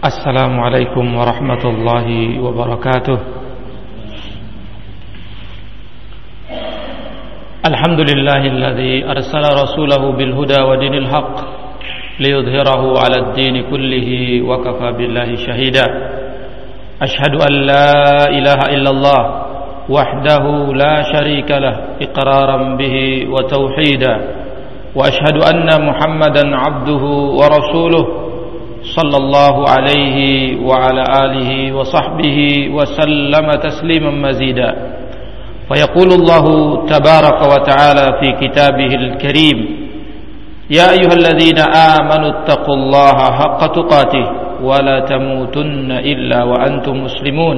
السلام عليكم ورحمة الله وبركاته. الحمد لله الذي أرسل رسوله بالهدى ودين الحق ليظهره على الدين كله وكفى بالله شهيدا. أشهد أن لا إله إلا الله وحده لا شريك له إقرارا به وتوحيدا. وأشهد أن محمدا عبده ورسوله صلى الله عليه وعلى آله وصحبه وسلم تسليما مزيدا. فيقول الله تبارك وتعالى في كتابه الكريم يا أيها الذين آمنوا اتقوا الله حق تقاته ولا تموتن إلا وأنتم مسلمون.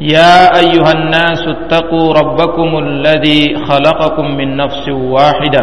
يا أيها الناس اتقوا ربكم الذي خلقكم من نفس واحدة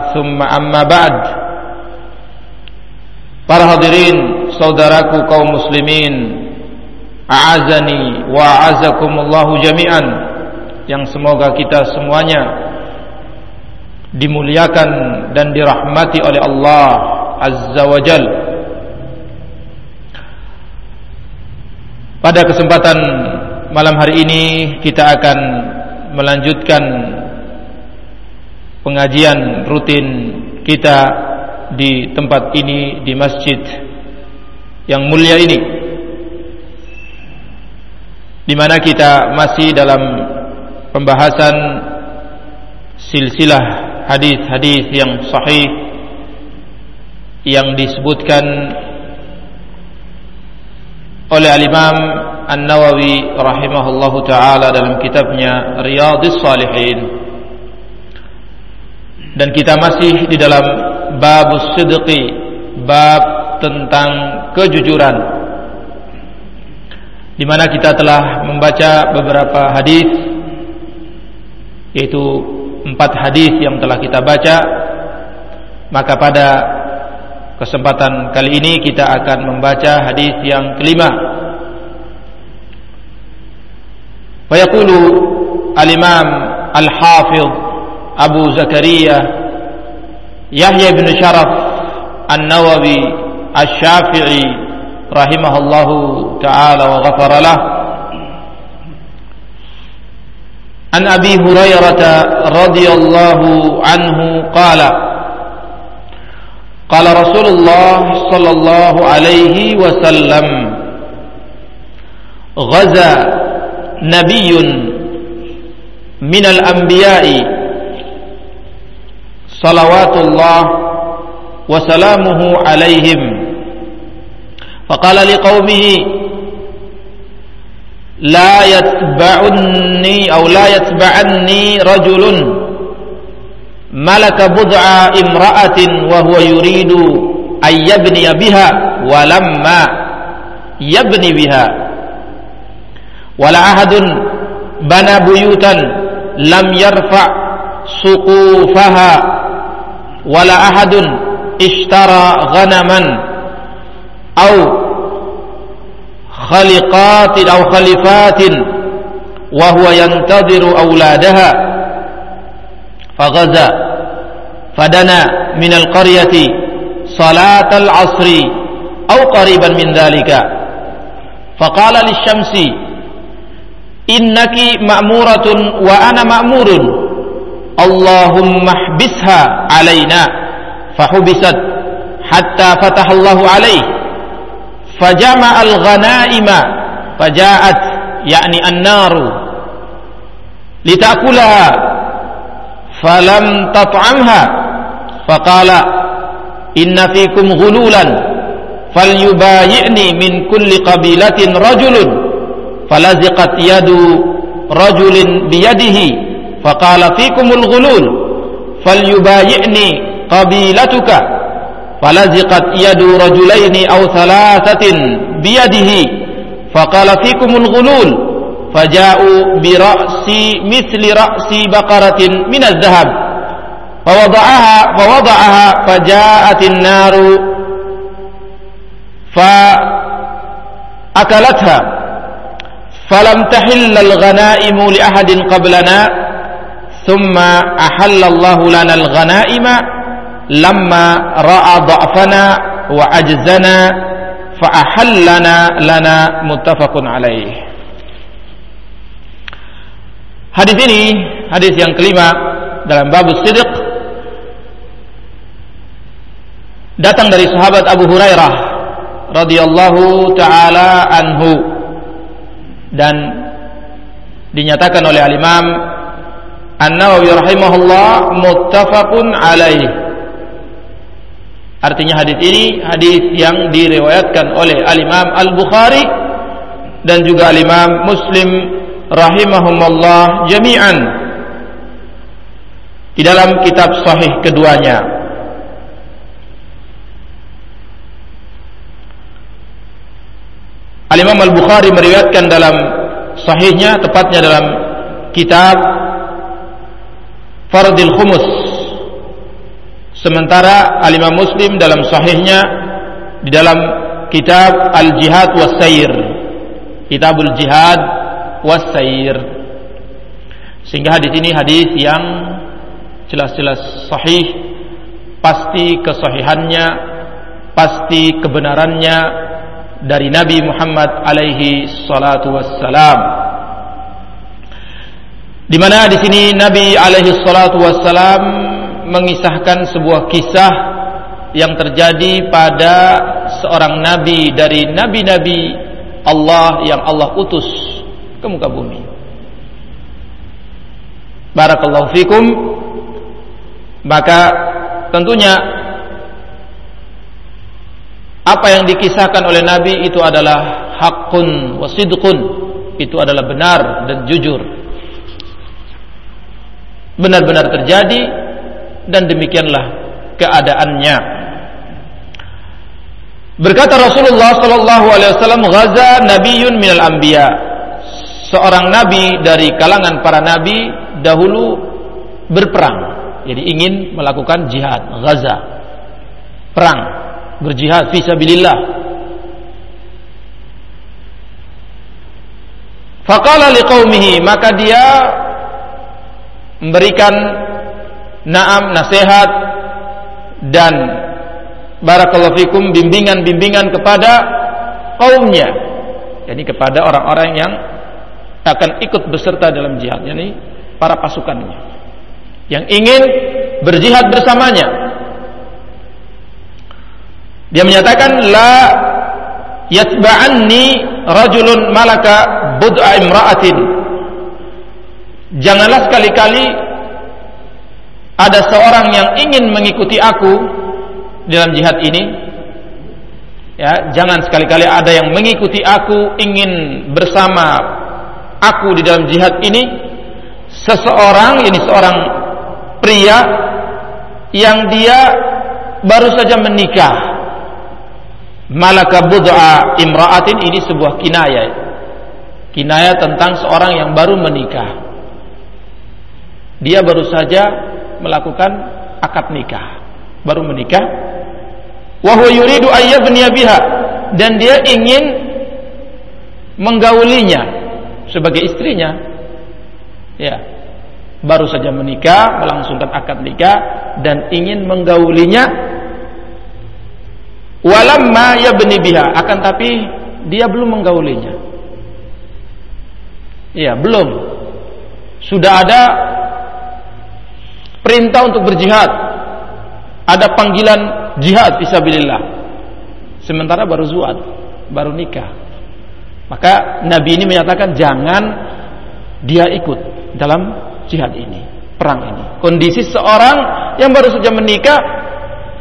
Thumma amma ba'd. Para hadirin Saudaraku kaum muslimin A'azani wa a'azakumullahu jami'an. Yang semoga kita semuanya Dimuliakan dan dirahmati oleh Allah Azza wa Jal. Pada kesempatan malam hari ini Kita akan melanjutkan pengajian rutin kita di tempat ini di masjid yang mulia ini di mana kita masih dalam pembahasan silsilah hadis-hadis yang sahih yang disebutkan oleh al-Imam An-Nawawi rahimahullahu taala dalam kitabnya Riyadhis Shalihin dan kita masih di dalam bab sidqi bab tentang kejujuran. Di mana kita telah membaca beberapa hadis yaitu empat hadis yang telah kita baca. Maka pada kesempatan kali ini kita akan membaca hadis yang kelima. Wa yaqulu al-imam al-hafiz أبو زكريا يحيى بن شرف النووي الشافعي رحمه الله تعالى وغفر له. عن أبي هريرة رضي الله عنه قال قال رسول الله صلى الله عليه وسلم غزا نبي من الأنبياء صلوات الله وسلامه عليهم. فقال لقومه لا يتبعني أو لا يتبعني رجل ملك بضع امرأة وهو يريد أن يبني بها ولما يبني بها. wala ahadun bana buyutan lam yarfa suqufaha wala ahadun ishtara ghanaman au khaliqatin au khalifatin wa huwa yantadhiru auladaha faghaza fadana min alqaryati salat al-asri au qariban min dhalika faqala lisyamsi innaki ma'muratun wa ana ma'murun Allahumma hbisha alaina fahubisat hatta fatahallahu alaih. Fajama al-ghanaima faja'at yakni an-naru. Litakulaha falam tat'amha faqala inna fikum ghululan falyubayi'ni min kulli qabilatin rajulun falaziqat yadu rajulin biyadihi faqala fikumul ghulul falyubayi'ni qabilatuka falaziqat yadu rajulaini aw thalathatin biyadihi faqala fikumul ghulul faja'u bi ra'si mithli ra'si baqaratin min adh-dhahab fawada'aha fawada'aha faja'atin naru fa akalatha falam tahilla al-ghanaimu thumma ahallallahu الله لنا الغنائم لما رأى ضعفنا wa ajzana لنا ahallana lana muttafaqun Hadis ini hadis yang kelima dalam bab sidq datang dari sahabat Abu Hurairah radhiyallahu taala anhu. Dan dinyatakan oleh al Imam An-Nawawi rahimahullah muttafaqun. Artinya hadis ini hadis yang diriwayatkan oleh Al-Imam Al-Bukhari dan juga Al-Imam Muslim rahimahumullah jami'an di dalam kitab sahih keduanya. Al-Imam Al-Bukhari meriwayatkan dalam sahihnya tepatnya dalam kitab fardil khumus. Sementara alimah muslim dalam sahihnya di dalam kitab al-jihad was sayr kitabul jihad was sayr sehingga hadis ini hadis yang jelas-jelas sahih pasti kesahihannya pasti kebenarannya dari Nabi Muhammad alaihi salatu wassalam di mana di sini Nabi alaihi salatu mengisahkan sebuah kisah yang terjadi pada seorang nabi dari nabi-nabi Allah yang Allah utus ke muka bumi. Barakallahu fikum. Maka tentunya apa yang dikisahkan oleh nabi itu adalah hakun wasidqun. Itu adalah benar dan jujur benar-benar terjadi dan demikianlah keadaannya. Berkata Rasulullah sallallahu alaihi wasallam, "Ghaza nabiyyun minal anbiya." Seorang nabi dari kalangan para nabi dahulu berperang. Jadi ingin melakukan jihad, ghaza. Perang, berjihad fi sabilillah. Faqala liqaumihi, maka dia memberikan naam nasihat dan barakallahu fikum bimbingan-bimbingan kepada kaumnya. Yakni kepada orang-orang yang akan ikut beserta dalam jihad yakni para pasukannya. Yang ingin berjihad bersamanya. Dia menyatakan la yatba'anni rajulun malaka bud'a imra'atin Janganlah sekali-kali ada seorang yang ingin mengikuti aku dalam jihad ini. Ya, jangan sekali-kali ada yang mengikuti aku ingin bersama aku di dalam jihad ini. Seseorang ini seorang pria yang dia baru saja menikah. Malaka bud'a imra'atin ini sebuah kinayah. Kinayah tentang seorang yang baru menikah dia baru saja melakukan akad nikah, baru menikah. Wa huwa yuridu ayyabniya biha dan dia ingin menggaulinya sebagai istrinya. Ya. Baru saja menikah, melangsungkan akad nikah dan ingin menggaulinya walamma yabni biha akan tapi dia belum menggaulinya. Ya, belum. Sudah ada perintah untuk berjihad. Ada panggilan jihad fisabilillah sementara baru zuat baru nikah. Maka Nabi ini menyatakan jangan dia ikut dalam jihad ini perang ini. Kondisi seorang yang baru saja menikah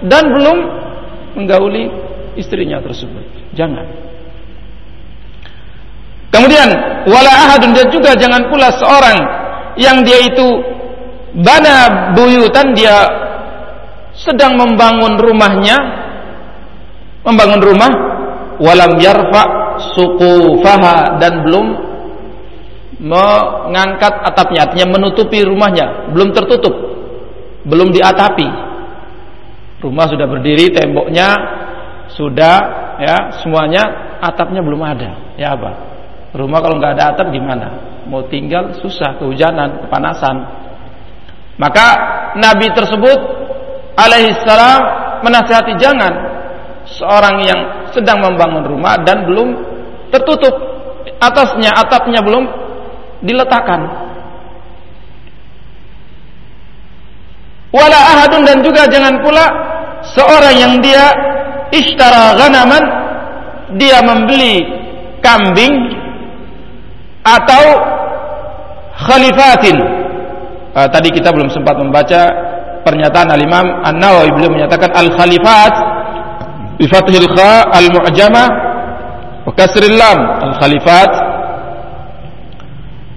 dan belum menggauli istrinya tersebut. Jangan. Kemudian wala ahadun dan juga jangan pula seorang yang dia itu bana buyutan dia sedang membangun rumahnya. Membangun rumah. Walam yarfa suqufaha dan belum mengangkat atapnya. Artinya menutupi rumahnya. Belum tertutup. Belum diatapi. Rumah sudah berdiri temboknya sudah ya semuanya atapnya belum ada. Ya apa? Rumah kalau nggak ada atap gimana? Mau tinggal susah kehujanan kepanasan maka nabi tersebut alaihissalam menasihati jangan seorang yang sedang membangun rumah dan belum tertutup. Atasnya atapnya belum diletakkan. Wala ahadun dan juga jangan pula seorang yang dia ishtara ghanaman dia membeli kambing atau khalifatin uh, tadi kita belum sempat membaca pernyataan al-Imam An-Nawawi. Beliau menyatakan al-khalifat bi fathil kha al-mu'jamah wa kasril lam. Al-khalifat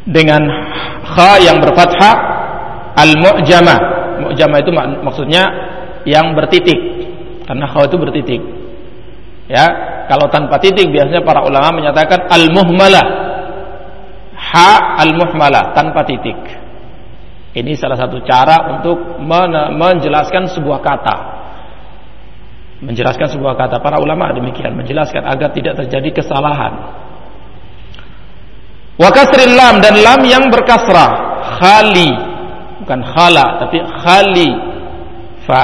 dengan kha yang berfathah al-mu'jamah mu'jamah itu mak maksudnya yang bertitik. Karena kha itu bertitik. Ya kalau tanpa titik biasanya para ulama menyatakan al-muhmalah. Ha al-muhmalah tanpa titik ini salah satu cara untuk menjelaskan sebuah kata. Menjelaskan sebuah kata. Para ulama demikian menjelaskan agar tidak terjadi kesalahan. Wa kasril lam dan lam yang berkasrah. Khali. Bukan khala tapi khali. Fa.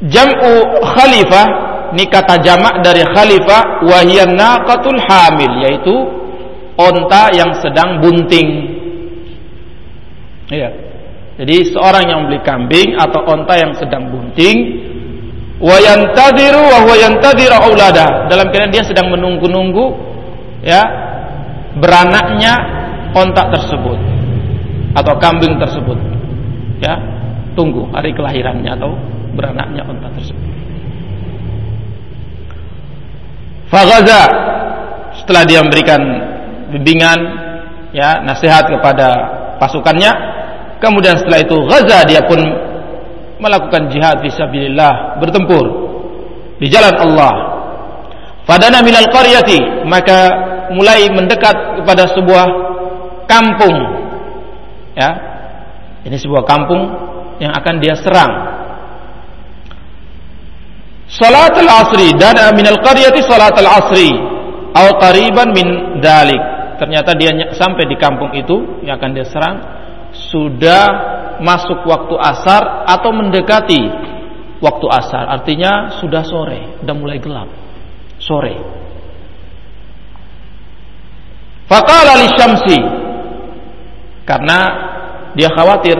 Jam'u khalifah. Ini kata jamak dari khalifah. Wahiyan naqatul hamil yaitu onta yang sedang bunting iya. Jadi seorang yang beli kambing atau onta yang sedang bunting wayantadiru wa huwa yantadiru aulada. Dalam keadaan dia sedang menunggu-nunggu ya beranaknya ontak tersebut atau kambing tersebut ya. Tunggu hari kelahirannya atau beranaknya ontak tersebut. Fagaza setelah dia memberikan bimbingan ya nasihat kepada pasukannya kemudian setelah itu Gaza dia pun melakukan jihad fisabilillah bertempur di jalan Allah. Fadana minal qaryati maka mulai mendekat kepada sebuah kampung. Ya ini sebuah kampung yang akan dia serang. Salat al-asri dan minal qaryati salat al-asri atau qariban min dalik. Ternyata dia sampai di kampung itu yang akan dia serang sudah masuk waktu asar atau mendekati waktu asar. Artinya sudah sore sudah mulai gelap. Sore. Faqala syamsi karena dia khawatir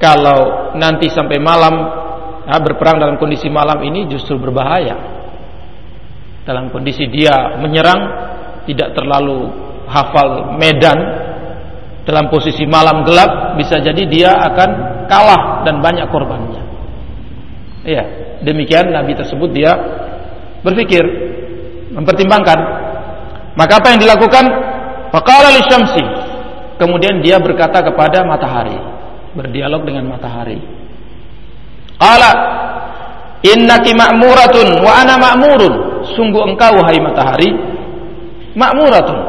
kalau nanti sampai malam ya, berperang dalam kondisi malam ini justru berbahaya. Dalam kondisi dia menyerang tidak terlalu hafal medan dalam posisi malam gelap bisa jadi dia akan kalah dan banyak korbannya. Iya, demikian Nabi tersebut dia berpikir mempertimbangkan. Maka apa yang dilakukan? Faqala syamsi. Kemudian dia berkata kepada matahari, berdialog dengan matahari. Qala innaki ma'muratun wa ana ma'murun. Sungguh engkau wahai matahari ma'muratun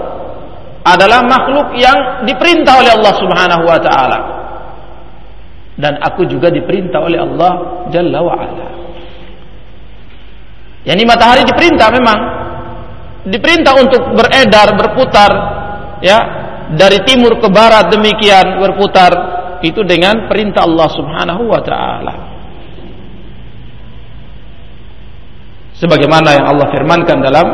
adalah makhluk yang diperintah oleh Allah Subhanahu wa taala. Dan aku juga diperintah oleh Allah Jalla wa ala. Yani matahari diperintah memang diperintah untuk beredar, berputar ya, dari timur ke barat demikian berputar itu dengan perintah Allah Subhanahu wa taala. Sebagaimana yang Allah firmankan dalam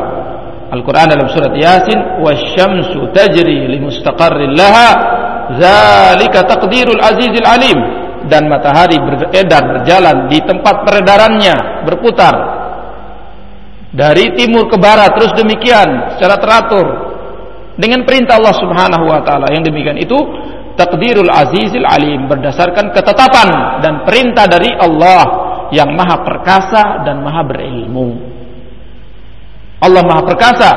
Al-Quran dalam surat Yasin wasyamsu tajri limustaqarrin laha zalika taqdirul azizil alim. Dan matahari beredar berjalan di tempat peredarannya berputar. Dari timur ke barat terus demikian secara teratur. Dengan perintah Allah Subhanahu wa taala yang demikian itu takdirul azizil alim berdasarkan ketetapan dan perintah dari Allah yang maha perkasa dan maha berilmu Allah maha perkasa,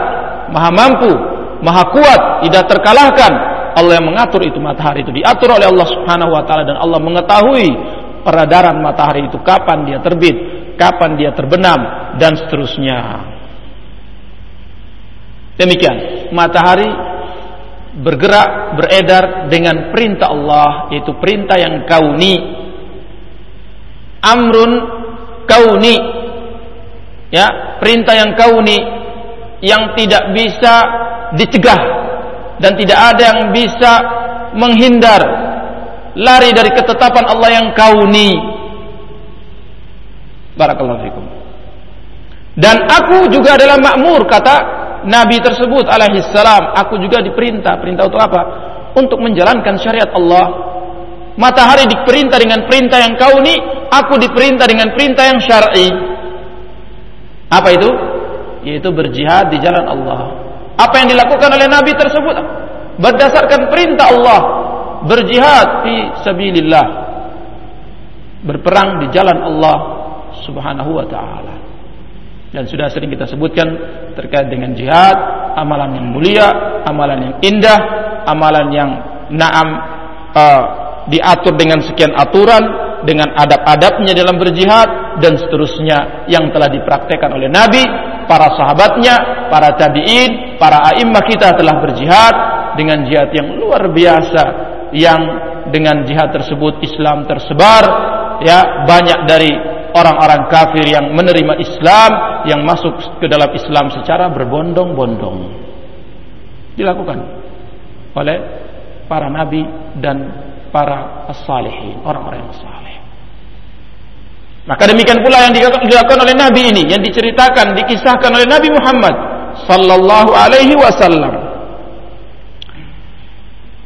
maha mampu, maha kuat, tidak terkalahkan. Allah yang mengatur itu matahari itu diatur oleh Allah Subhanahu wa taala dan Allah mengetahui peredaran matahari itu kapan dia terbit, kapan dia terbenam dan seterusnya. Demikian, matahari bergerak, beredar dengan perintah Allah, yaitu perintah yang kauni. Amrun kauni. Ya, perintah yang kauni yang tidak bisa dicegah dan tidak ada yang bisa menghindar lari dari ketetapan Allah yang kauni. Barakallahu fikum. Dan aku juga adalah makmur kata Nabi tersebut alaihi salam, aku juga diperintah. Perintah untuk apa? Untuk menjalankan syariat Allah. Matahari diperintah dengan perintah yang kauni, aku diperintah dengan perintah yang syar'i. Apa itu? Yaitu berjihad di jalan Allah. Apa yang dilakukan oleh Nabi tersebut berdasarkan perintah Allah, berjihad fi sabilillah. Berperang di jalan Allah Subhanahu wa taala dan sudah sering kita sebutkan terkait dengan jihad, amalan yang mulia, amalan yang indah, amalan yang naam uh, diatur dengan sekian aturan, dengan adab-adabnya dalam berjihad dan seterusnya yang telah dipraktekkan oleh Nabi, para sahabatnya, para tabi'in, para a'immah kita telah berjihad dengan jihad yang luar biasa yang dengan jihad tersebut Islam tersebar ya banyak dari orang-orang kafir yang menerima Islam yang masuk ke dalam Islam secara berbondong-bondong. Dilakukan oleh para nabi dan para as-salihin orang-orang yang saleh maka demikian pula yang dilakukan oleh nabi ini yang diceritakan dikisahkan oleh Nabi Muhammad sallallahu alaihi wasallam.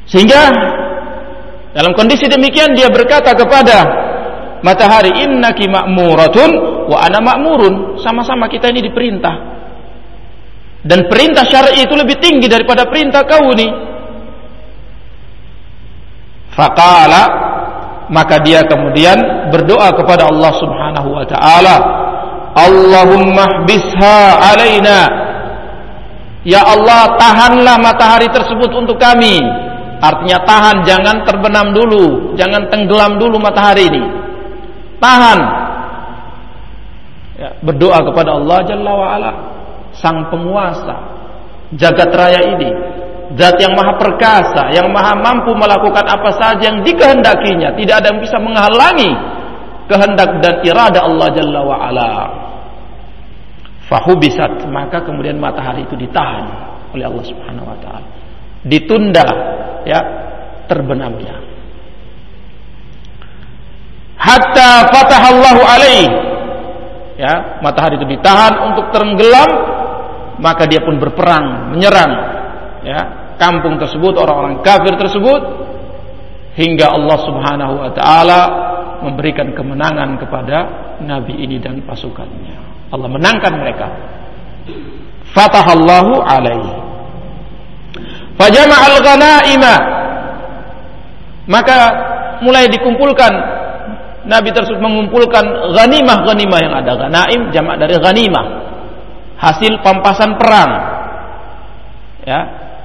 Sehingga dalam kondisi demikian dia berkata kepada matahari innaki ma'muratun wa ana ma'murun. Sama-sama kita ini diperintah. Dan perintah syar'i itu lebih tinggi daripada perintah kauni faqala maka dia kemudian berdoa kepada Allah Subhanahu wa taala. Allahumma hbisha alaina. Ya Allah tahanlah matahari tersebut untuk kami. Artinya tahan jangan terbenam dulu Jangan tenggelam dulu matahari ini. Tahan. Ya, berdoa kepada Allah Jalla wa'ala. Sang penguasa jagat raya ini. Zat yang maha perkasa yang maha mampu melakukan apa saja yang dikehendakinya. Tidak ada yang bisa menghalangi kehendak dan irada Allah Jalla wa'ala. Fahubisat maka kemudian matahari itu ditahan oleh Allah Subhanahu wa taala. Ditunda ya terbenamnya. Hatta fatahallahu alaih. Ya matahari itu ditahan untuk tenggelam maka dia pun berperang menyerang ya kampung tersebut orang-orang kafir tersebut hingga Allah Subhanahu wa taala memberikan kemenangan kepada nabi ini dan pasukannya Allah menangkan mereka fatahallahu alaihi fajama'al ghanaima maka mulai dikumpulkan Nabi tersebut mengumpulkan ghanimah-ghanimah yang ada. Ganaim jamak dari ghanimah. Hasil pampasan perang. Ya,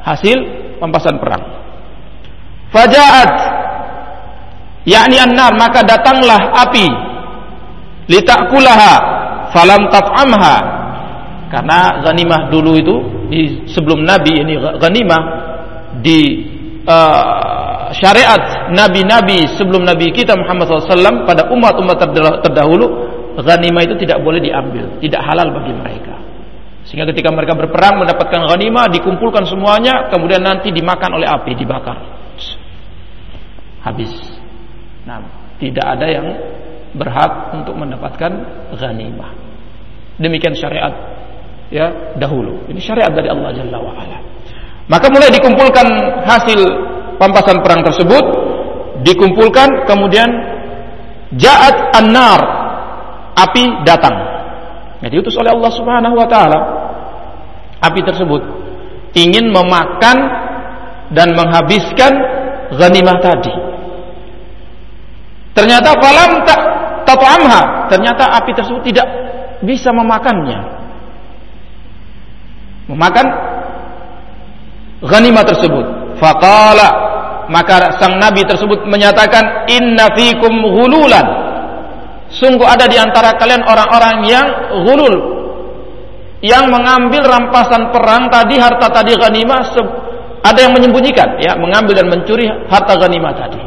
hasil pampasan perang. Fajaat yakni an-nar maka datanglah api. Litakulaha falam tat'amha karena ghanimah dulu itu di sebelum Nabi ini ghanimah di uh, syariat nabi-nabi sebelum nabi kita Muhammad SAW pada umat-umat terdahulu ghanimah itu tidak boleh diambil tidak halal bagi mereka. Sehingga ketika mereka berperang mendapatkan ghanimah dikumpulkan semuanya kemudian nanti dimakan oleh api dibakar. Habis nah tidak ada yang berhak untuk mendapatkan ghanimah. Demikian syariat ya dahulu. Ini syariat dari Allah Jalla wa ala. Maka mulai dikumpulkan hasil pampasan perang tersebut dikumpulkan kemudian jaat an-nar api datang. Yang diutus oleh Allah Subhanahu wa taala. Api tersebut ingin memakan dan menghabiskan ghanimah tadi ternyata falam tak tat'amha ternyata api tersebut tidak bisa memakannya memakan ghanimah tersebut Faqala maka sang nabi tersebut menyatakan inna fikum ghululan. Sungguh ada di antara kalian orang-orang yang ghulul. yang mengambil rampasan perang tadi harta tadi ghanimah ada yang menyembunyikan ya mengambil dan mencuri harta ghanimah tadi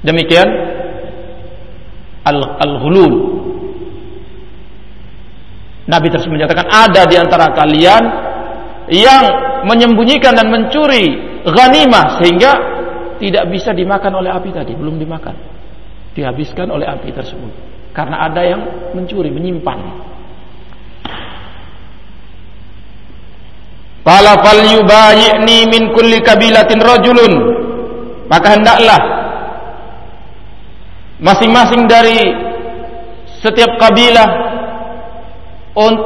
demikian al-hulul Nabi tersebut menyatakan ada di antara kalian yang menyembunyikan dan mencuri ghanimah sehingga tidak bisa dimakan oleh api tadi, belum dimakan. Dihabiskan oleh api tersebut. Karena ada yang mencuri, menyimpan. Min kulli kabilatin rajulun. Maka hendaklah masing-masing dari setiap kabilah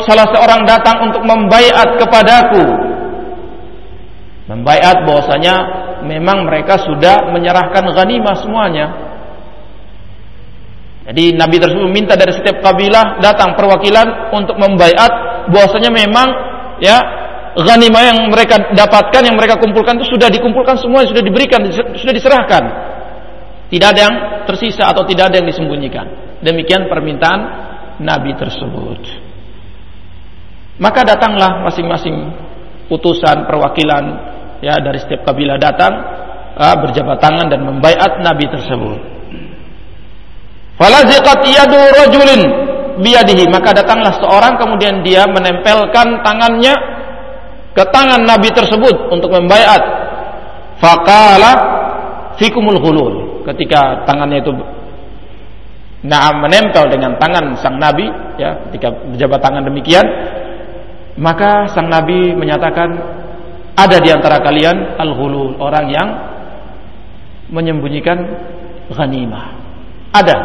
salah seorang datang untuk membaiat kepadaku. Membaiat bahwasanya memang mereka sudah menyerahkan ghanimah semuanya. Jadi Nabi tersebut meminta dari setiap kabilah datang perwakilan untuk membaiat bahwasanya memang ya ghanimah yang mereka dapatkan yang mereka kumpulkan itu sudah dikumpulkan semua sudah diberikan sudah diserahkan tidak ada yang tersisa atau tidak ada yang disembunyikan demikian permintaan Nabi tersebut maka datanglah masing-masing utusan perwakilan ya dari setiap kabilah datang uh, berjabat tangan dan membaiat Nabi tersebut falaziqat yadu rajulin biyadihi maka datanglah seorang kemudian dia menempelkan tangannya ke tangan Nabi tersebut untuk membaiat. Faqala fikumul ghulul. Ketika tangannya itu Naam menempel dengan tangan sang Nabi ya ketika berjabat tangan demikian maka sang Nabi menyatakan ada di antara kalian al-ghulul orang yang menyembunyikan ghanimah. Ada.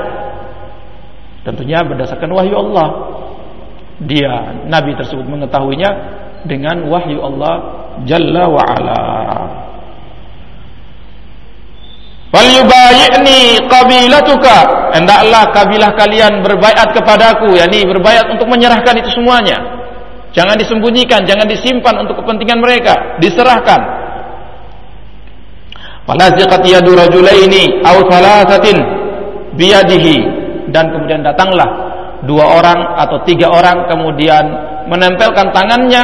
Tentunya berdasarkan wahyu Allah. Dia Nabi tersebut mengetahuinya dengan wahyu Allah Jalla wa ala. Falyubayi'ni qabilatuka. Hendaklah kabilah kalian berbaiat kepadaku, yakni berbaiat untuk menyerahkan itu semuanya. Jangan disembunyikan, jangan disimpan untuk kepentingan mereka, diserahkan. Falaziqat yadu rajulaini aw thalathatin biyadihi dan kemudian datanglah dua orang atau tiga orang kemudian menempelkan tangannya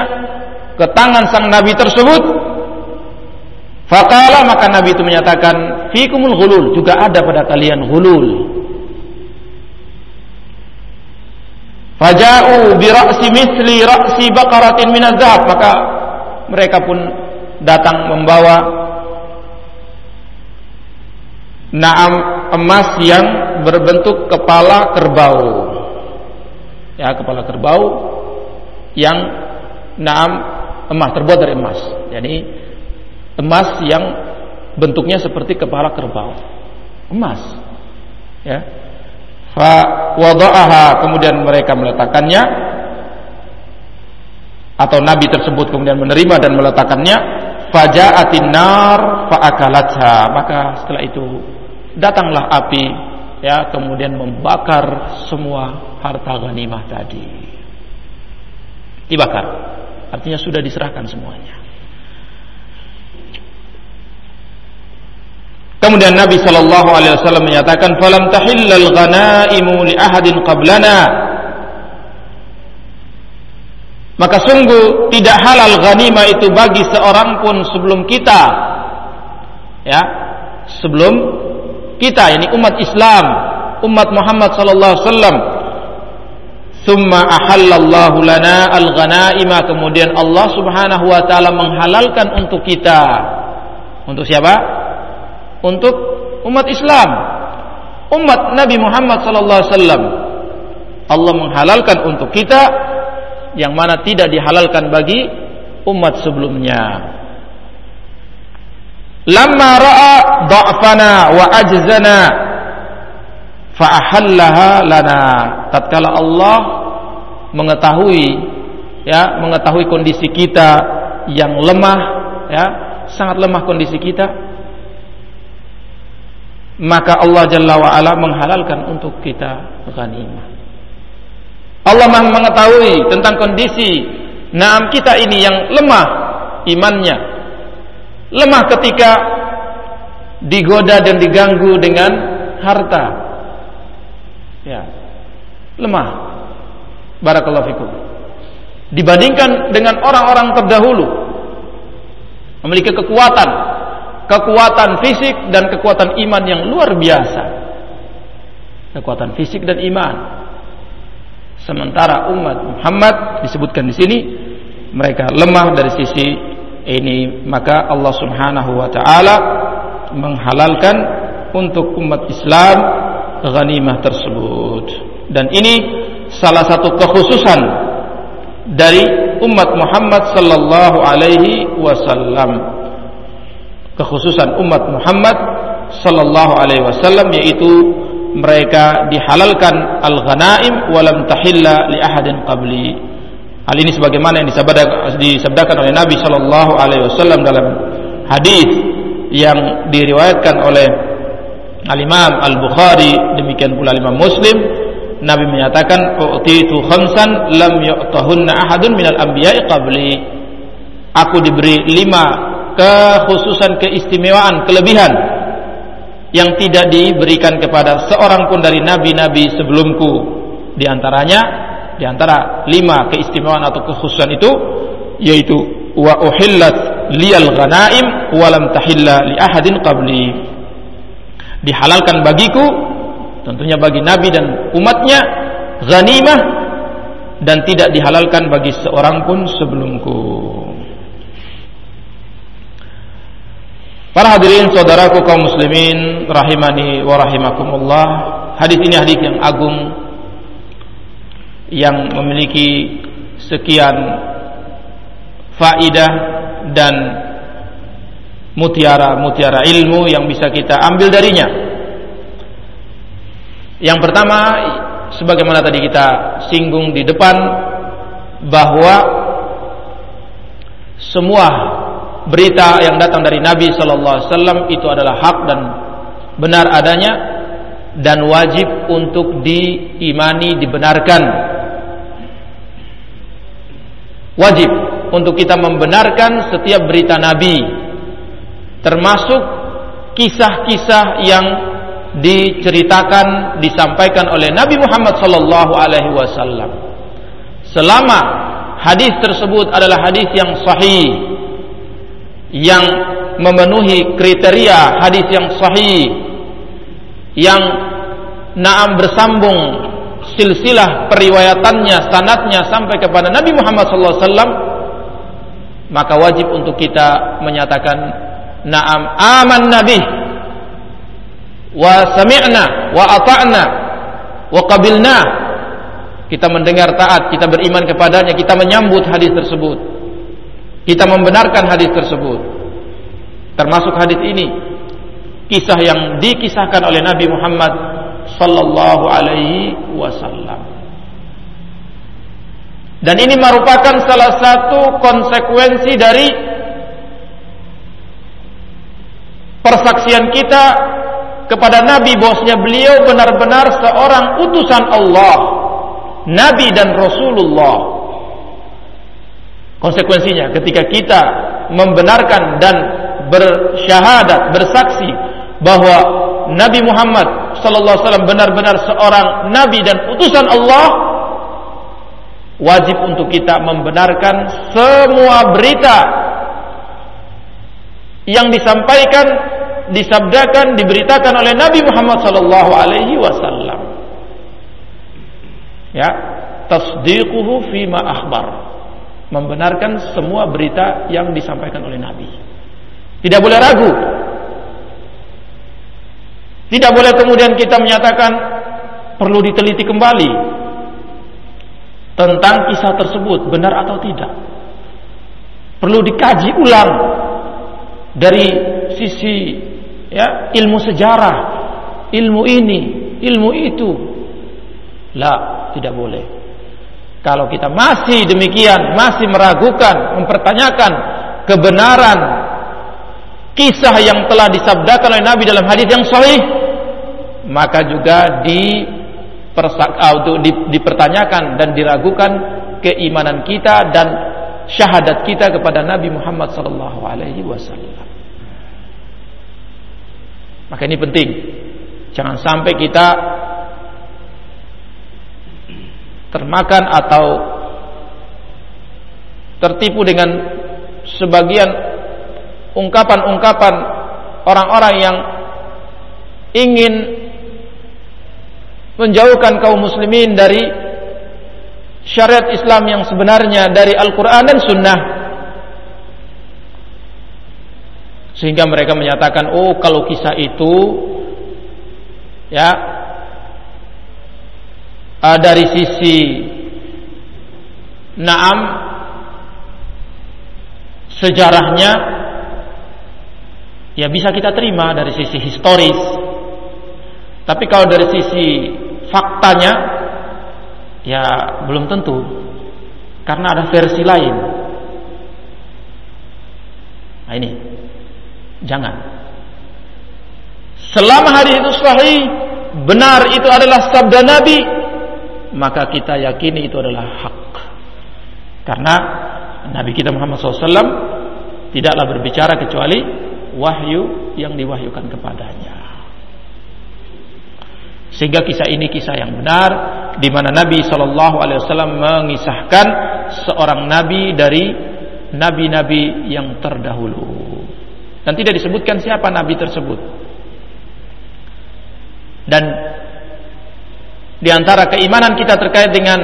ke tangan sang nabi tersebut Fakala maka Nabi itu menyatakan fikumul ghulul juga ada pada kalian ghulul. Faja'u bi ra'si mithli ra'si baqaratin min maka mereka pun datang membawa naam emas yang berbentuk kepala kerbau. Ya, kepala kerbau yang naam emas terbuat dari emas jadi emas yang bentuknya seperti kepala kerbau. Emas. Ya. Fa wada'aha. Kemudian mereka meletakkannya. Atau nabi tersebut kemudian menerima dan meletakkannya. Faja'atin nar fa'akalatha maka setelah itu datanglah api ya kemudian membakar semua harta ghanimah tadi. Dibakar. Artinya sudah diserahkan semuanya. Kemudian Nabi Shallallahu Alaihi Wasallam menyatakan, "Falam tahillal ghanaimu li ahadin qablana." Maka sungguh tidak halal ghanimah itu bagi seorang pun sebelum kita. Ya, sebelum kita ini umat Islam, umat Muhammad sallallahu alaihi wasallam Thumma ahallallahu lana al-ghanaima kemudian Allah Subhanahu wa taala menghalalkan untuk kita. Untuk siapa? Untuk umat Islam. Umat Nabi Muhammad sallallahu alaihi wasallam. Allah menghalalkan untuk kita yang mana tidak dihalalkan bagi umat sebelumnya. Lamma ra'a dha'fana wa ajzana fa'ahallaha lana tatkala Allah mengetahui ya mengetahui kondisi kita yang lemah ya sangat lemah kondisi kita maka Allah Jalla wa ala menghalalkan untuk kita ghanimah. Allah mengetahui tentang kondisi naam kita ini yang lemah imannya. Lemah ketika digoda dan diganggu dengan harta. Ya. Lemah. Barakallahu fikum. Dibandingkan dengan orang-orang terdahulu. Memiliki kekuatan kekuatan fisik dan kekuatan iman yang luar biasa. Kekuatan fisik dan iman. Sementara umat Muhammad disebutkan di sini mereka lemah dari sisi ini. Maka Allah Subhanahu wa taala menghalalkan untuk umat Islam ghanimah tersebut. Dan ini salah satu kekhususan dari umat Muhammad sallallahu alaihi wasallam kekhususan umat Muhammad sallallahu alaihi wasallam yaitu mereka dihalalkan al-ghanaim walam tahilla li ahadin qabli. Hal ini sebagaimana yang disabdakan oleh Nabi sallallahu alaihi wasallam dalam hadis yang diriwayatkan oleh Al-Imam Al-Bukhari demikian pula Imam Muslim. Nabi menyatakan utitu khamsan lam yu'tahunna ahadun minal anbiya'i qabli. Aku diberi lima kekhususan keistimewaan kelebihan yang tidak diberikan kepada seorang pun dari nabi-nabi sebelumku. Di antaranya di antara lima keistimewaan atau kekhususan itu yaitu wa uhillat liyal ghanaim wa lam tahilla li ahadin qabli. Dihalalkan bagiku tentunya bagi nabi dan umatnya ghanimah dan tidak dihalalkan bagi seorang pun sebelumku Para hadirin saudaraku kaum muslimin rahimani wa rahimakumullah hadis ini hadis yang agung yang memiliki sekian faidah dan mutiara-mutiara ilmu yang bisa kita ambil darinya. Yang pertama, sebagaimana tadi kita singgung di depan bahwa semua berita yang datang dari Nabi sallallahu alaihi wasallam itu adalah hak dan benar adanya dan wajib untuk diimani, dibenarkan. Wajib untuk kita membenarkan setiap berita Nabi termasuk kisah-kisah yang diceritakan disampaikan oleh Nabi Muhammad sallallahu alaihi wasallam. Selama hadis tersebut adalah hadis yang sahih yang memenuhi kriteria hadis yang sahih yang naam bersambung silsilah periwayatannya sanatnya sampai kepada Nabi Muhammad wasallam maka wajib untuk kita menyatakan Naam aman nabi wa sami'na wa ata'na wa qabilna kita mendengar taat, kita beriman kepadanya, kita menyambut hadis tersebut. Kita membenarkan hadis tersebut. Termasuk hadis ini kisah yang dikisahkan oleh Nabi Muhammad sallallahu alaihi wasallam. Dan ini merupakan salah satu konsekuensi dari persaksian kita kepada Nabi bahwasanya beliau benar-benar seorang utusan Allah, Nabi dan Rasulullah. Konsekuensinya ketika kita membenarkan dan bersyahadat, bersaksi bahwa Nabi Muhammad sallallahu alaihi benar-benar seorang nabi dan utusan Allah, wajib untuk kita membenarkan semua berita yang disampaikan, disabdakan, diberitakan oleh Nabi Muhammad sallallahu alaihi wasallam. Ya, tasdiquhu fima akhbar. Membenarkan semua berita yang disampaikan oleh Nabi. Tidak boleh ragu. Tidak boleh kemudian kita menyatakan perlu diteliti kembali tentang kisah tersebut benar atau tidak. Perlu dikaji ulang dari sisi ya ilmu sejarah, ilmu ini, ilmu itu. La, tidak boleh. Kalau kita masih demikian, masih meragukan, mempertanyakan kebenaran kisah yang telah disabdakan oleh Nabi dalam hadis yang sahih, maka juga di untuk dipertanyakan dan diragukan keimanan kita dan syahadat kita kepada Nabi Muhammad sallallahu alaihi wasallam. Maka ini penting. Jangan sampai kita termakan atau tertipu dengan sebagian ungkapan-ungkapan orang-orang yang ingin menjauhkan kaum muslimin dari syariat Islam yang sebenarnya dari Al-Quran dan Sunnah. Sehingga mereka menyatakan oh kalau kisah itu ya uh, dari sisi naam sejarahnya ya bisa kita terima dari sisi historis. Tapi kalau dari sisi faktanya ya belum tentu karena ada versi lain. Nah ini. Jangan. Selama hadis itu sahih, benar itu adalah sabda Nabi, maka kita yakini itu adalah hak. Karena Nabi kita Muhammad SAW tidaklah berbicara kecuali wahyu yang diwahyukan kepadanya. Sehingga kisah ini kisah yang benar di mana Nabi Wasallam mengisahkan seorang nabi dari nabi-nabi yang terdahulu dan tidak disebutkan siapa nabi tersebut. Dan di antara keimanan kita terkait dengan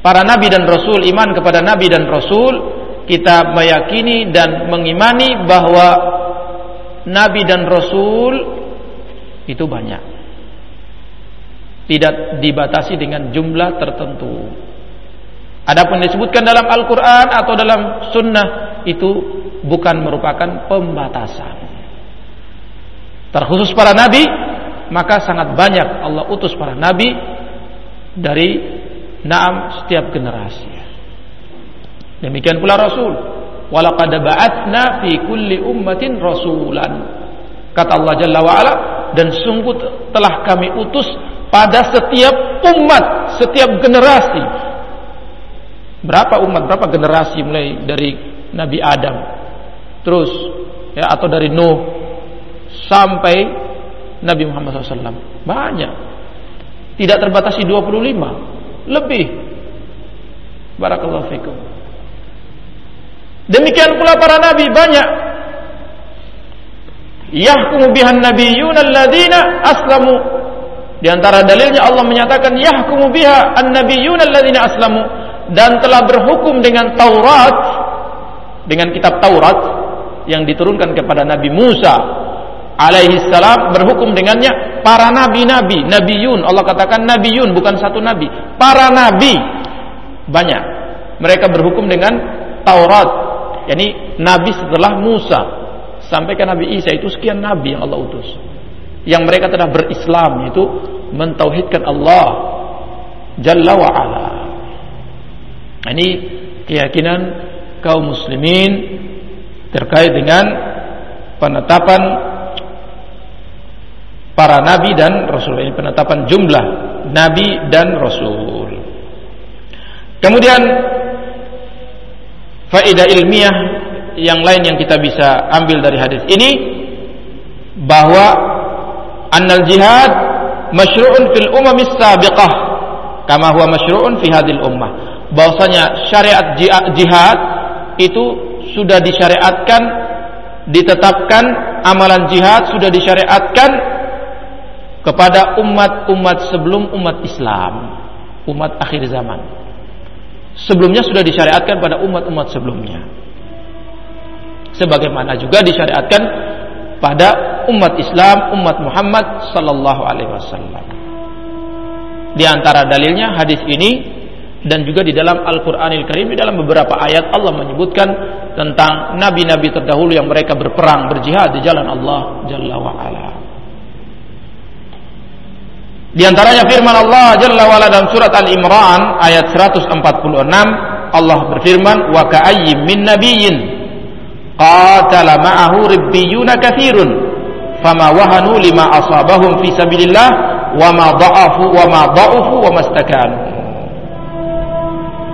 para nabi dan rasul, iman kepada nabi dan rasul, kita meyakini dan mengimani bahwa nabi dan rasul itu banyak. Tidak dibatasi dengan jumlah tertentu. Adapun disebutkan dalam Al-Quran atau dalam Sunnah itu bukan merupakan pembatasan. Terkhusus para nabi, maka sangat banyak Allah utus para nabi dari naam setiap generasi. Demikian pula Rasul. Walaqad ba'atsna fi kulli ummatin rasulan. Kata Allah Jalla wa ala, dan sungguh telah kami utus pada setiap umat, setiap generasi. Berapa umat, berapa generasi mulai dari Nabi Adam terus ya atau dari Nuh sampai Nabi Muhammad SAW banyak. Tidak terbatasi 25 lebih. Barakallahu fikum. Demikian pula para nabi banyak. Yahkumu bihan nabiyyun alladzina aslamu. Di antara dalilnya Allah menyatakan yahkumu biha an-nabiyyun alladzina aslamu. Dan telah berhukum dengan Taurat dengan kitab Taurat yang diturunkan kepada Nabi Musa alaihi salam berhukum dengannya para nabi-nabi, nabiyun. Allah katakan nabiyun bukan satu nabi, para nabi banyak. Mereka berhukum dengan Taurat, yakni nabi setelah Musa sampai ke Nabi Isa itu sekian nabi yang Allah utus. Yang mereka telah berislam itu mentauhidkan Allah Jalla wa ala. Ini keyakinan kaum muslimin terkait dengan penetapan para nabi dan rasul ini penetapan jumlah nabi dan rasul. Kemudian faedah ilmiah yang lain yang kita bisa ambil dari hadis ini bahwa annal jihad masyru'un fil umamis sabiqah kama huwa masyru'un fi hadil ummah bahwasanya syariat jihad itu sudah disyariatkan, ditetapkan amalan jihad sudah disyariatkan kepada umat-umat sebelum umat Islam, umat akhir zaman. Sebelumnya sudah disyariatkan pada umat-umat sebelumnya. Sebagaimana juga disyariatkan pada umat Islam, umat Muhammad sallallahu alaihi wasallam. Di antara dalilnya hadis ini dan juga di dalam Al-Qur'anil Karim di dalam beberapa ayat Allah menyebutkan tentang nabi-nabi terdahulu yang mereka berperang berjihad di jalan Allah Jalla wa ala. Di antaranya firman Allah Jalla wa ala dalam surat Al-Imran ayat 146 Allah berfirman wa ka'ayyim min nabiyyin qatala ma'ahu ribbiyuna katsirun fama wahanu lima asabahum fi sabilillah wa ma dha'afu wa ma dha'ufu wa mastakanu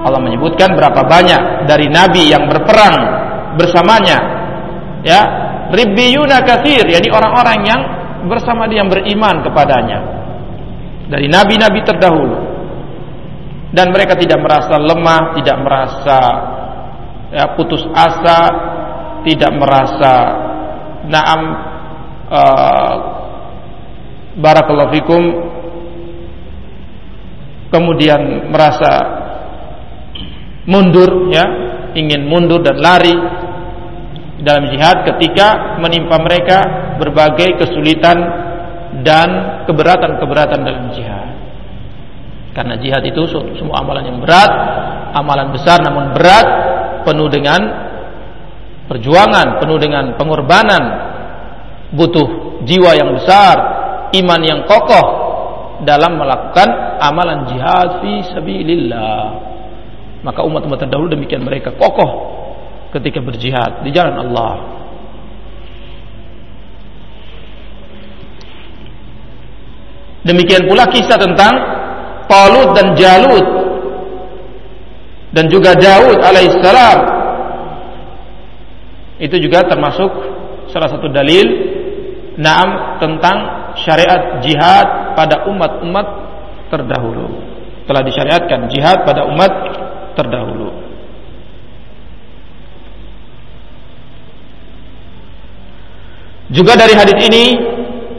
Allah menyebutkan berapa banyak dari nabi yang berperang bersamanya ya ribbiyuna katsir yakni orang-orang yang bersama dia yang beriman kepadanya dari nabi-nabi terdahulu. Dan mereka tidak merasa lemah, tidak merasa ya, putus asa, tidak merasa naam uh, barakallahu fikum kemudian merasa mundur ya, ingin mundur dan lari dalam jihad ketika menimpa mereka berbagai kesulitan dan keberatan-keberatan dalam jihad. Karena jihad itu semua amalan yang berat, amalan besar namun berat, penuh dengan perjuangan, penuh dengan pengorbanan, butuh jiwa yang besar, iman yang kokoh dalam melakukan amalan jihad fi sabilillah. Maka umat-umat terdahulu demikian mereka kokoh ketika berjihad di jalan Allah. Demikian pula kisah tentang Talut dan Jalut. Dan juga Daud alaihissalam. Itu juga termasuk salah satu dalil naam tentang syariat jihad pada umat-umat terdahulu. Telah disyariatkan jihad pada umat terdahulu. Juga dari hadis ini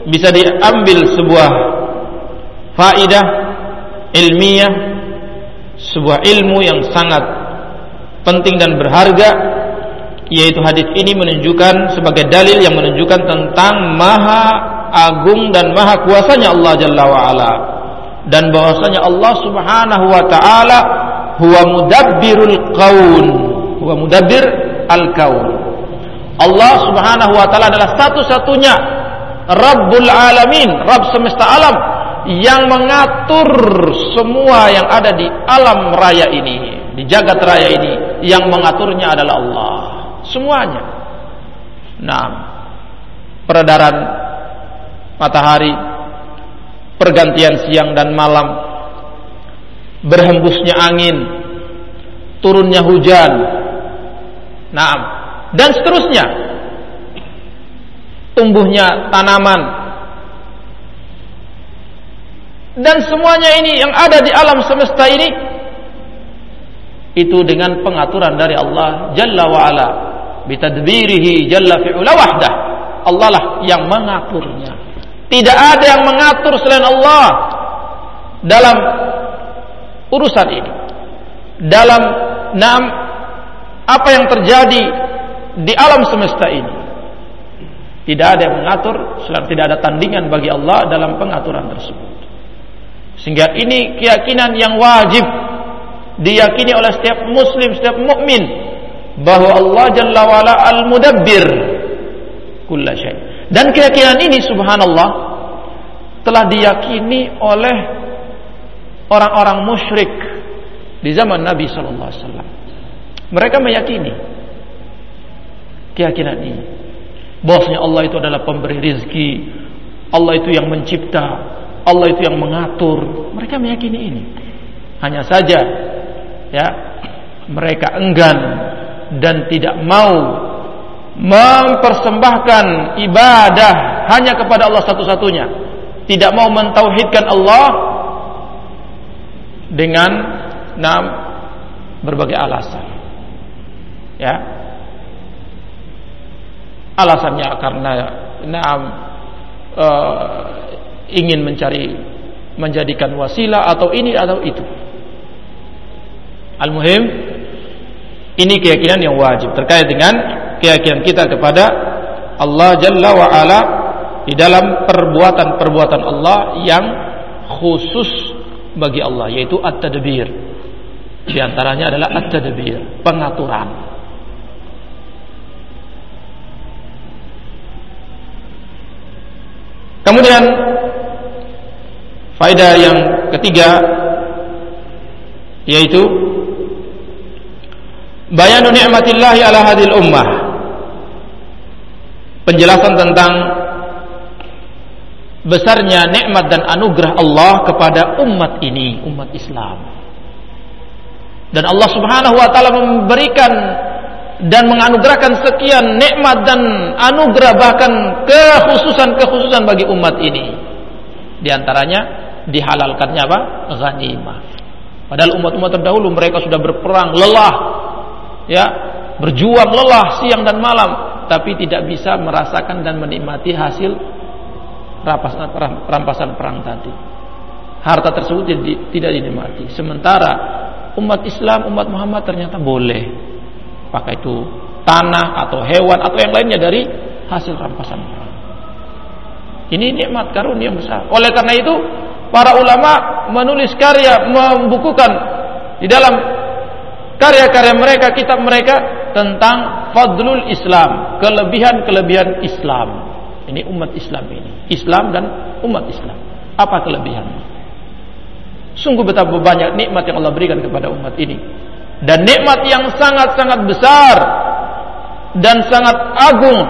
bisa diambil sebuah faidah ilmiah, sebuah ilmu yang sangat penting dan berharga yaitu hadis ini menunjukkan sebagai dalil yang menunjukkan tentang maha agung dan maha kuasanya Allah Jalla dan bahwasanya Allah Subhanahu wa taala huwa mudabbirul qaun huwa mudabbir al kaun. Allah subhanahu wa ta'ala adalah satu-satunya Rabbul alamin Rabb semesta alam yang mengatur semua yang ada di alam raya ini di jagat raya ini yang mengaturnya adalah Allah. Semuanya. Nah peredaran matahari pergantian siang dan malam berhembusnya angin, turunnya hujan, nah, dan seterusnya, tumbuhnya tanaman, dan semuanya ini yang ada di alam semesta ini itu dengan pengaturan dari Allah Jalla wa ala bitadbirihi jalla fi'ula wahdah. Allah lah yang mengaturnya. Tidak ada yang mengatur selain Allah dalam urusan ini. Dalam enam apa yang terjadi di alam semesta ini. Tidak ada yang mengatur selain tidak ada tandingan bagi Allah dalam pengaturan tersebut sehingga ini keyakinan yang wajib diyakini oleh setiap muslim setiap mukmin bahwa Allah Jalla wa'ala al-mudabbir kulla dan keyakinan ini subhanallah telah diyakini oleh orang-orang musyrik di zaman Nabi sallallahu alaihi wasallam. Mereka meyakini keyakinan ini. Bahwasanya Allah itu adalah pemberi rizki, Allah itu yang mencipta, Allah itu yang mengatur. Mereka meyakini ini. Hanya saja ya, mereka enggan dan tidak mau mempersembahkan ibadah hanya kepada Allah satu-satunya. Tidak mau mentauhidkan Allah dengan enam berbagai alasan. Ya. Alasannya karena enam uh, ingin mencari menjadikan wasilah atau ini atau itu. Al-muhim ini keyakinan yang wajib terkait dengan keyakinan kita kepada Allah Jalla wa ala di dalam perbuatan-perbuatan Allah yang khusus bagi Allah yaitu at-tadbir. Di antaranya adalah at-tadbir, pengaturan. Kemudian faedah yang ketiga yaitu bayanu ni'matillahi ala hadil ummah penjelasan tentang besarnya nikmat dan anugerah Allah kepada umat ini, umat Islam. Dan Allah Subhanahu wa taala memberikan dan menganugerahkan sekian nikmat dan anugerah bahkan kekhususan-kekhususan bagi umat ini. Di antaranya dihalalkannya apa? Ghanimah. Padahal umat-umat terdahulu mereka sudah berperang lelah, ya, berjuang lelah siang dan malam, tapi tidak bisa merasakan dan menikmati hasil rampasan, rampasan perang tadi. Harta tersebut tidak dinikmati. Sementara umat Islam, umat Muhammad ternyata boleh pakai itu tanah atau hewan atau yang lainnya dari hasil rampasan perang. Ini nikmat karunia besar. Oleh karena itu, para ulama menulis karya, membukukan di dalam karya-karya mereka, kitab mereka tentang fadlul Islam, kelebihan-kelebihan Islam. Ini umat Islam ini. Islam dan umat Islam. Apa kelebihannya? Sungguh betapa banyak nikmat yang Allah berikan kepada umat ini. Dan nikmat yang sangat-sangat besar dan sangat agung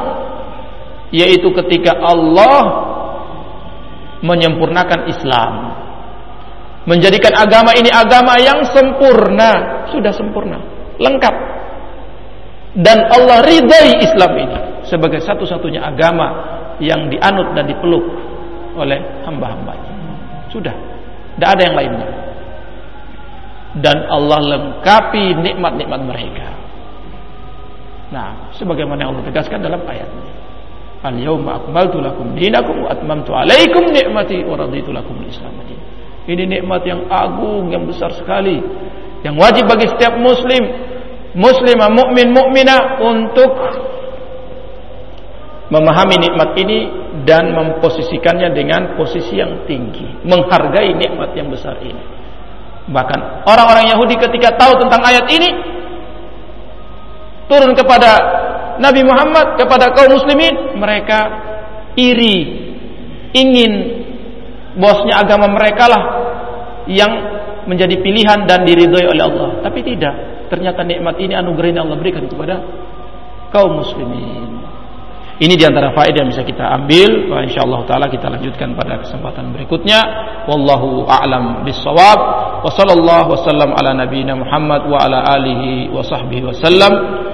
yaitu ketika Allah menyempurnakan Islam. Menjadikan agama ini agama yang sempurna, sudah sempurna, lengkap. Dan Allah ridai Islam ini sebagai satu-satunya agama yang dianut dan dipeluk oleh hamba-hambanya. Sudah, tidak ada yang lainnya. Dan Allah lengkapi nikmat-nikmat mereka. Nah, sebagaimana Allah tegaskan dalam ayatnya. Al yauma akmaltu lakum dinakum wa atmamtu alaikum ni'mati wa raditu lakum al-Islam. Ini nikmat yang agung yang besar sekali yang wajib bagi setiap muslim muslimah mukmin mukminah untuk memahami nikmat ini dan memposisikannya dengan posisi yang tinggi menghargai nikmat yang besar ini. Bahkan orang-orang Yahudi ketika tahu tentang ayat ini turun kepada Nabi Muhammad kepada kaum muslimin mereka iri ingin bosnya agama mereka lah yang menjadi pilihan dan diridhoi oleh Allah tapi tidak ternyata nikmat ini anugerah yang Allah berikan kepada kaum muslimin ini di antara faedah yang bisa kita ambil. Insyaallah taala kita lanjutkan pada kesempatan berikutnya. Wallahu a'lam bissawab. Wa sallallahu wasallam ala nabiyyina Muhammad wa ala alihi wa sahbihi wasallam.